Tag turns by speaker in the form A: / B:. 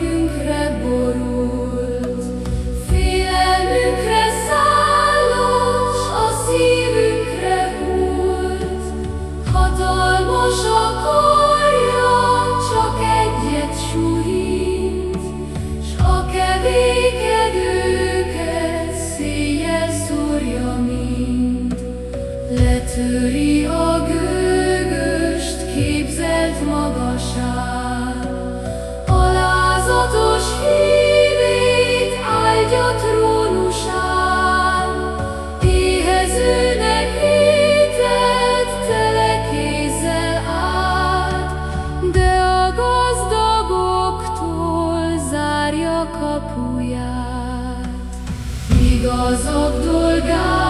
A: nékünkre borult, félelmünkre szállott, s a szívünkre hult. Hatalmas akarja, csak egyet súlyít, s a kevékedőket széjjel szórja mind. Letöri Igazak dolgára